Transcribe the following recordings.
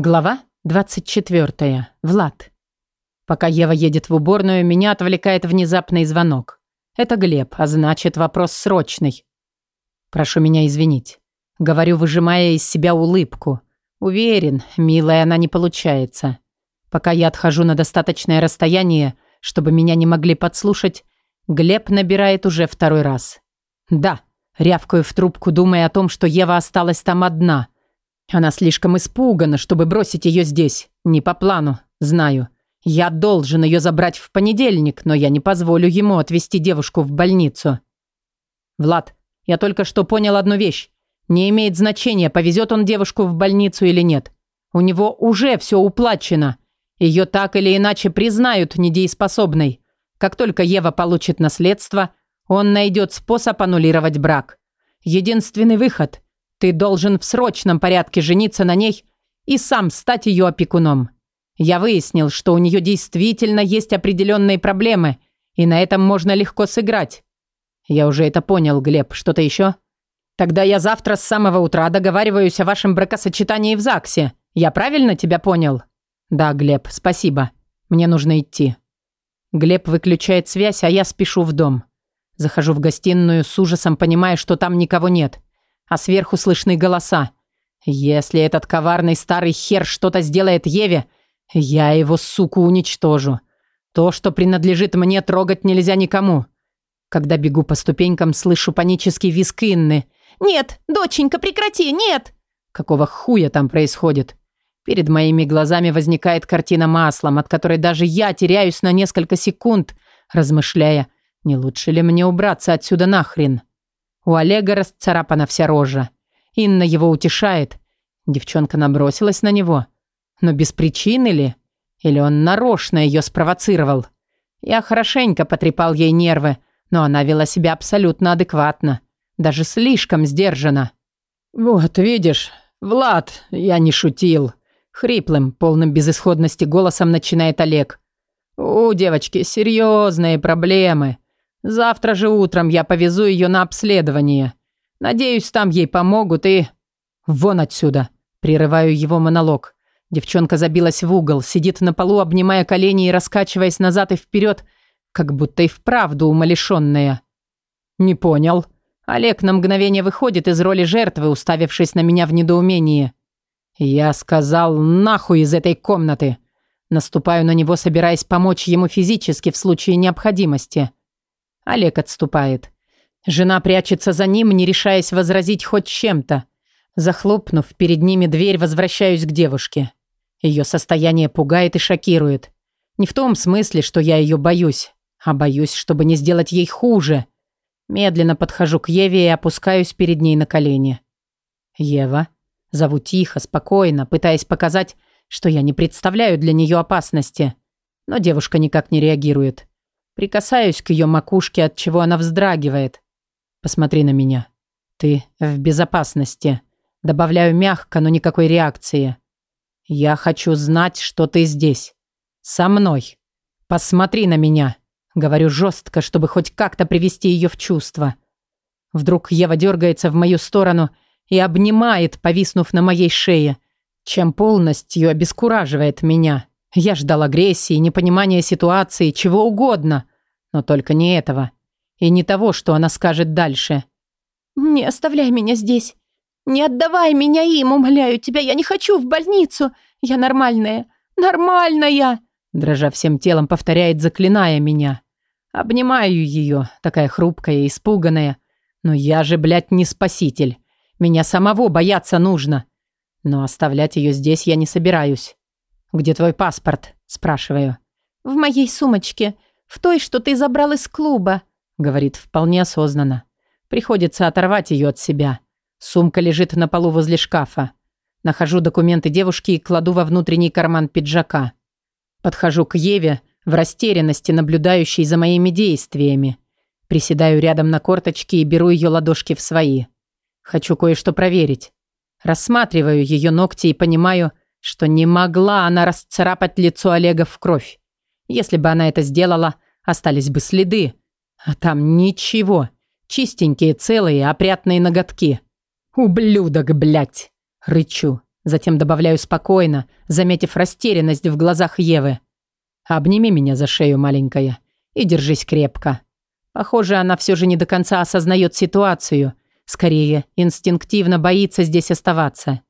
Глава 24. Влад. Пока Ева едет в уборную, меня отвлекает внезапный звонок. Это Глеб, а значит, вопрос срочный. Прошу меня извинить. Говорю, выжимая из себя улыбку. Уверен, милая она не получается. Пока я отхожу на достаточное расстояние, чтобы меня не могли подслушать, Глеб набирает уже второй раз. Да, рявкаю в трубку, думая о том, что Ева осталась там одна – она слишком испугана, чтобы бросить ее здесь. Не по плану, знаю. Я должен ее забрать в понедельник, но я не позволю ему отвезти девушку в больницу. Влад, я только что понял одну вещь. Не имеет значения, повезет он девушку в больницу или нет. У него уже все уплачено. Ее так или иначе признают недееспособной. Как только Ева получит наследство, он найдет способ аннулировать брак. Единственный выход – ты должен в срочном порядке жениться на ней и сам стать ее опекуном. Я выяснил, что у нее действительно есть определенные проблемы, и на этом можно легко сыграть. Я уже это понял, Глеб. Что-то еще? Тогда я завтра с самого утра договариваюсь о вашем бракосочетании в ЗАГСе. Я правильно тебя понял? Да, Глеб, спасибо. Мне нужно идти. Глеб выключает связь, а я спешу в дом. Захожу в гостиную с ужасом, понимая, что там никого нет а сверху слышны голоса. «Если этот коварный старый хер что-то сделает Еве, я его, суку, уничтожу. То, что принадлежит мне, трогать нельзя никому». Когда бегу по ступенькам, слышу панический визг Инны. «Нет, доченька, прекрати, нет!» Какого хуя там происходит? Перед моими глазами возникает картина маслом, от которой даже я теряюсь на несколько секунд, размышляя, не лучше ли мне убраться отсюда нахрен. У Олега расцарапана вся рожа. Инна его утешает. Девчонка набросилась на него. Но без причины ли? Или он нарочно ее спровоцировал? Я хорошенько потрепал ей нервы, но она вела себя абсолютно адекватно. Даже слишком сдержанно. «Вот, видишь, Влад, я не шутил». Хриплым, полным безысходности голосом начинает Олег. «У девочки серьезные проблемы. Завтра же утром я повезу ее на обследование. Надеюсь, там ей помогут и... Вон отсюда. Прерываю его монолог. Девчонка забилась в угол, сидит на полу, обнимая колени и раскачиваясь назад и вперед, как будто и вправду умалишенная. «Не понял». Олег на мгновение выходит из роли жертвы, уставившись на меня в недоумении. «Я сказал нахуй из этой комнаты!» Наступаю на него, собираясь помочь ему физически в случае необходимости. Олег отступает. Жена прячется за ним, не решаясь возразить хоть чем-то. Захлопнув перед ними дверь, возвращаюсь к девушке. Ее состояние пугает и шокирует. Не в том смысле, что я ее боюсь, а боюсь, чтобы не сделать ей хуже. Медленно подхожу к Еве и опускаюсь перед ней на колени. «Ева». Зову тихо, спокойно, пытаясь показать, что я не представляю для нее опасности. Но девушка никак не реагирует. Прикасаюсь к ее макушке, от чего она вздрагивает. Посмотри на меня. Ты в безопасности. Добавляю мягко, но никакой реакции. Я хочу знать, что ты здесь. Со мной. Посмотри на меня. Говорю жестко, чтобы хоть как-то привести ее в чувство. Вдруг Ева дергается в мою сторону и обнимает, повиснув на моей шее, чем полностью обескураживает меня. Я ждал агрессии, непонимания ситуации, чего угодно. Но только не этого. И не того, что она скажет дальше. «Не оставляй меня здесь. Не отдавай меня им, умоляю тебя. Я не хочу в больницу. Я нормальная. Нормальная!» Дрожа всем телом, повторяет, заклиная меня. Обнимаю ее, такая хрупкая, испуганная. Но я же, блядь, не спаситель. Меня самого бояться нужно. Но оставлять ее здесь я не собираюсь. «Где твой паспорт?» – спрашиваю. «В моей сумочке. В той, что ты забрал из клуба», – говорит вполне осознанно. Приходится оторвать ее от себя. Сумка лежит на полу возле шкафа. Нахожу документы девушки и кладу во внутренний карман пиджака. Подхожу к Еве в растерянности, наблюдающей за моими действиями. Приседаю рядом на корточке и беру ее ладошки в свои. Хочу кое-что проверить. Рассматриваю ее ногти и понимаю, что не могла она расцарапать лицо Олега в кровь. Если бы она это сделала, остались бы следы. А там ничего. Чистенькие, целые, опрятные ноготки. «Ублюдок, блядь!» — рычу. Затем добавляю спокойно, заметив растерянность в глазах Евы. «Обними меня за шею, маленькая, и держись крепко». Похоже, она все же не до конца осознает ситуацию. Скорее, инстинктивно боится здесь оставаться.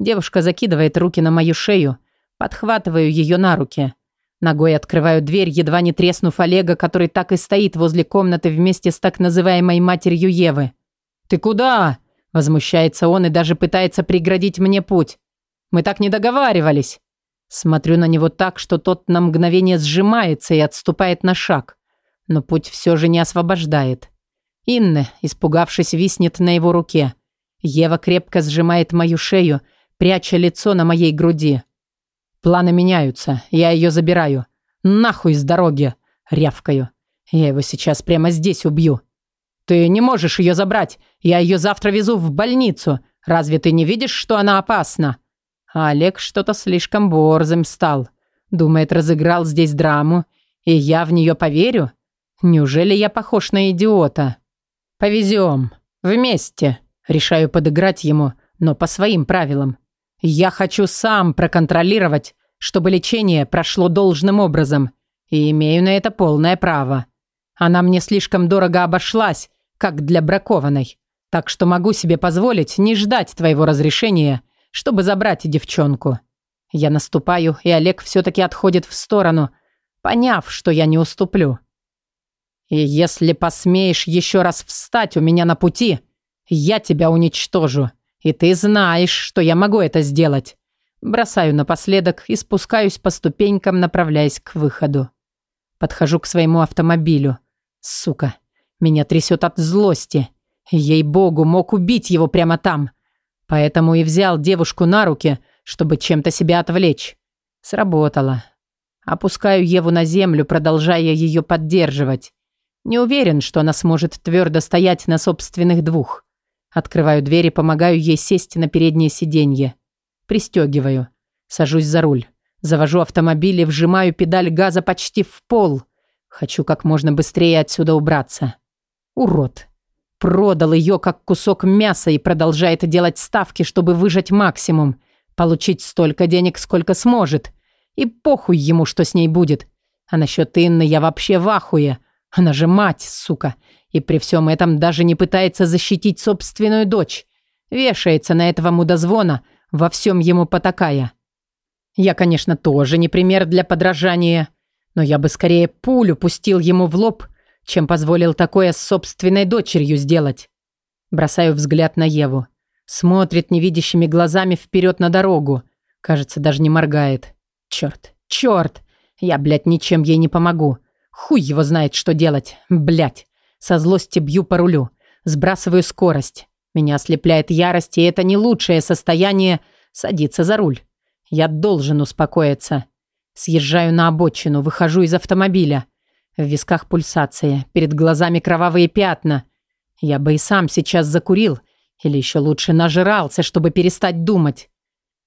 Девушка закидывает руки на мою шею, подхватываю ее на руки. Ногой открываю дверь, едва не треснув Олега, который так и стоит возле комнаты вместе с так называемой матерью Евы. «Ты куда?» – возмущается он и даже пытается преградить мне путь. «Мы так не договаривались!» Смотрю на него так, что тот на мгновение сжимается и отступает на шаг. Но путь все же не освобождает. Инна, испугавшись, виснет на его руке. Ева крепко сжимает мою шею – пряча лицо на моей груди. Планы меняются, я ее забираю. Нахуй с дороги, рявкаю. Я его сейчас прямо здесь убью. Ты не можешь ее забрать, я ее завтра везу в больницу. Разве ты не видишь, что она опасна? А Олег что-то слишком борзым стал. Думает, разыграл здесь драму, и я в нее поверю? Неужели я похож на идиота? Повезем. Вместе. Решаю подыграть ему, но по своим правилам. Я хочу сам проконтролировать, чтобы лечение прошло должным образом, и имею на это полное право. Она мне слишком дорого обошлась, как для бракованной, так что могу себе позволить не ждать твоего разрешения, чтобы забрать девчонку. Я наступаю, и Олег все-таки отходит в сторону, поняв, что я не уступлю. И если посмеешь еще раз встать у меня на пути, я тебя уничтожу. И ты знаешь, что я могу это сделать. Бросаю напоследок и спускаюсь по ступенькам, направляясь к выходу. Подхожу к своему автомобилю. Сука, меня трясет от злости. Ей-богу, мог убить его прямо там. Поэтому и взял девушку на руки, чтобы чем-то себя отвлечь. Сработало. Опускаю Еву на землю, продолжая ее поддерживать. Не уверен, что она сможет твердо стоять на собственных двух. Открываю дверь и помогаю ей сесть на переднее сиденье. Пристегиваю. Сажусь за руль. Завожу автомобиль и вжимаю педаль газа почти в пол. Хочу как можно быстрее отсюда убраться. Урод. Продал ее как кусок мяса и продолжает делать ставки, чтобы выжать максимум. Получить столько денег, сколько сможет. И похуй ему, что с ней будет. А насчет Инны я вообще в ахуе. Она же мать, сука, и при всем этом даже не пытается защитить собственную дочь. Вешается на этого мудозвона, во всем ему потакая. Я, конечно, тоже не пример для подражания, но я бы скорее пулю пустил ему в лоб, чем позволил такое с собственной дочерью сделать. Бросаю взгляд на Еву. Смотрит невидящими глазами вперед на дорогу. Кажется, даже не моргает. Черт, черт! Я, блядь, ничем ей не помогу. Хуй его знает, что делать. Блять. Со злости бью по рулю. Сбрасываю скорость. Меня ослепляет ярость, и это не лучшее состояние садиться за руль. Я должен успокоиться. Съезжаю на обочину, выхожу из автомобиля. В висках пульсация, перед глазами кровавые пятна. Я бы и сам сейчас закурил, или еще лучше нажирался, чтобы перестать думать.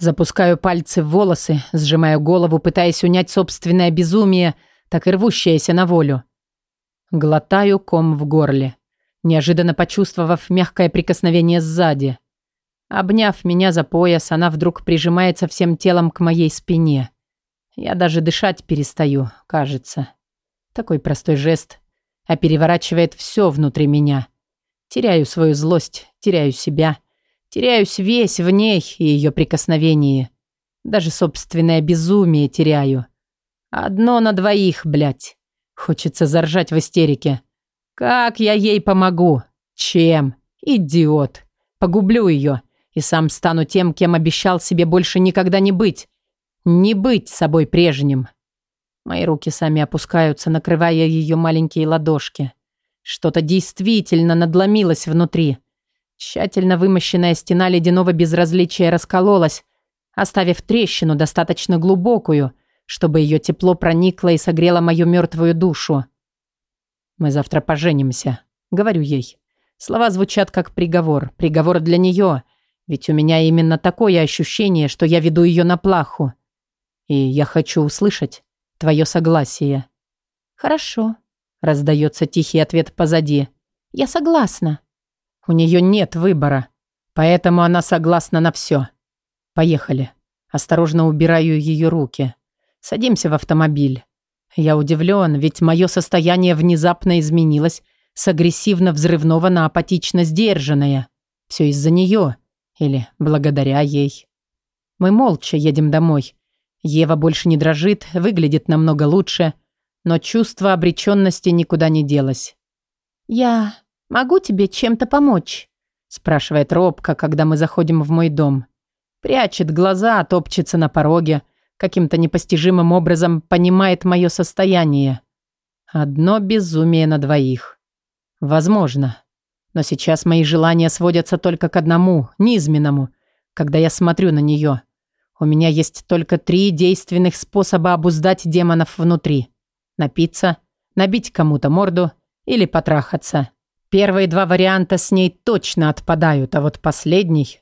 Запускаю пальцы в волосы, сжимаю голову, пытаясь унять собственное безумие – так и рвущаяся на волю. Глотаю ком в горле, неожиданно почувствовав мягкое прикосновение сзади. Обняв меня за пояс, она вдруг прижимается всем телом к моей спине. Я даже дышать перестаю, кажется. Такой простой жест, а переворачивает все внутри меня. Теряю свою злость, теряю себя, теряюсь весь в ней и ее прикосновении. Даже собственное безумие теряю. Одно на двоих, блядь. Хочется заржать в истерике. Как я ей помогу? Чем? Идиот. Погублю ее. И сам стану тем, кем обещал себе больше никогда не быть. Не быть собой прежним. Мои руки сами опускаются, накрывая ее маленькие ладошки. Что-то действительно надломилось внутри. Тщательно вымощенная стена ледяного безразличия раскололась, оставив трещину достаточно глубокую – чтобы ее тепло проникло и согрело мою мертвую душу. «Мы завтра поженимся», — говорю ей. Слова звучат как приговор, приговор для нее, ведь у меня именно такое ощущение, что я веду ее на плаху. И я хочу услышать твое согласие. «Хорошо», — раздается тихий ответ позади. «Я согласна». У нее нет выбора, поэтому она согласна на все. «Поехали». Осторожно убираю ее руки. Садимся в автомобиль. Я удивлен, ведь мое состояние внезапно изменилось с агрессивно-взрывного на апатично-сдержанное. Все из-за нее. Или благодаря ей. Мы молча едем домой. Ева больше не дрожит, выглядит намного лучше, но чувство обреченности никуда не делось. «Я могу тебе чем-то помочь?» спрашивает робко, когда мы заходим в мой дом. Прячет глаза, топчется на пороге – каким-то непостижимым образом понимает мое состояние. Одно безумие на двоих. Возможно. Но сейчас мои желания сводятся только к одному, низменному, когда я смотрю на нее. У меня есть только три действенных способа обуздать демонов внутри. Напиться, набить кому-то морду или потрахаться. Первые два варианта с ней точно отпадают, а вот последний...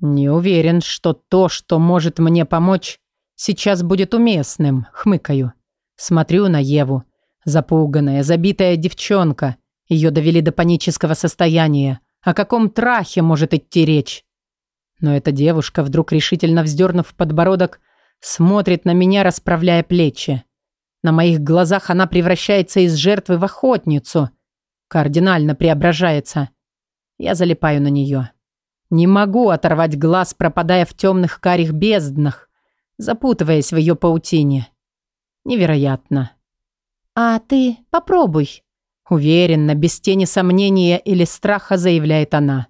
Не уверен, что то, что может мне помочь, сейчас будет уместным», — хмыкаю. Смотрю на Еву. Запуганная, забитая девчонка. Ее довели до панического состояния. О каком трахе может идти речь? Но эта девушка, вдруг решительно вздернув подбородок, смотрит на меня, расправляя плечи. На моих глазах она превращается из жертвы в охотницу. Кардинально преображается. Я залипаю на нее. Не могу оторвать глаз, пропадая в темных карих безднах, запутываясь в ее паутине. Невероятно. «А ты попробуй», — уверенно, без тени сомнения или страха заявляет она.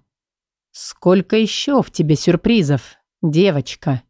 «Сколько еще в тебе сюрпризов, девочка?»